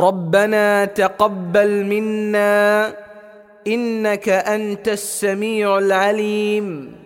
ربنا تقبل منا إنك أنت السميع العليم.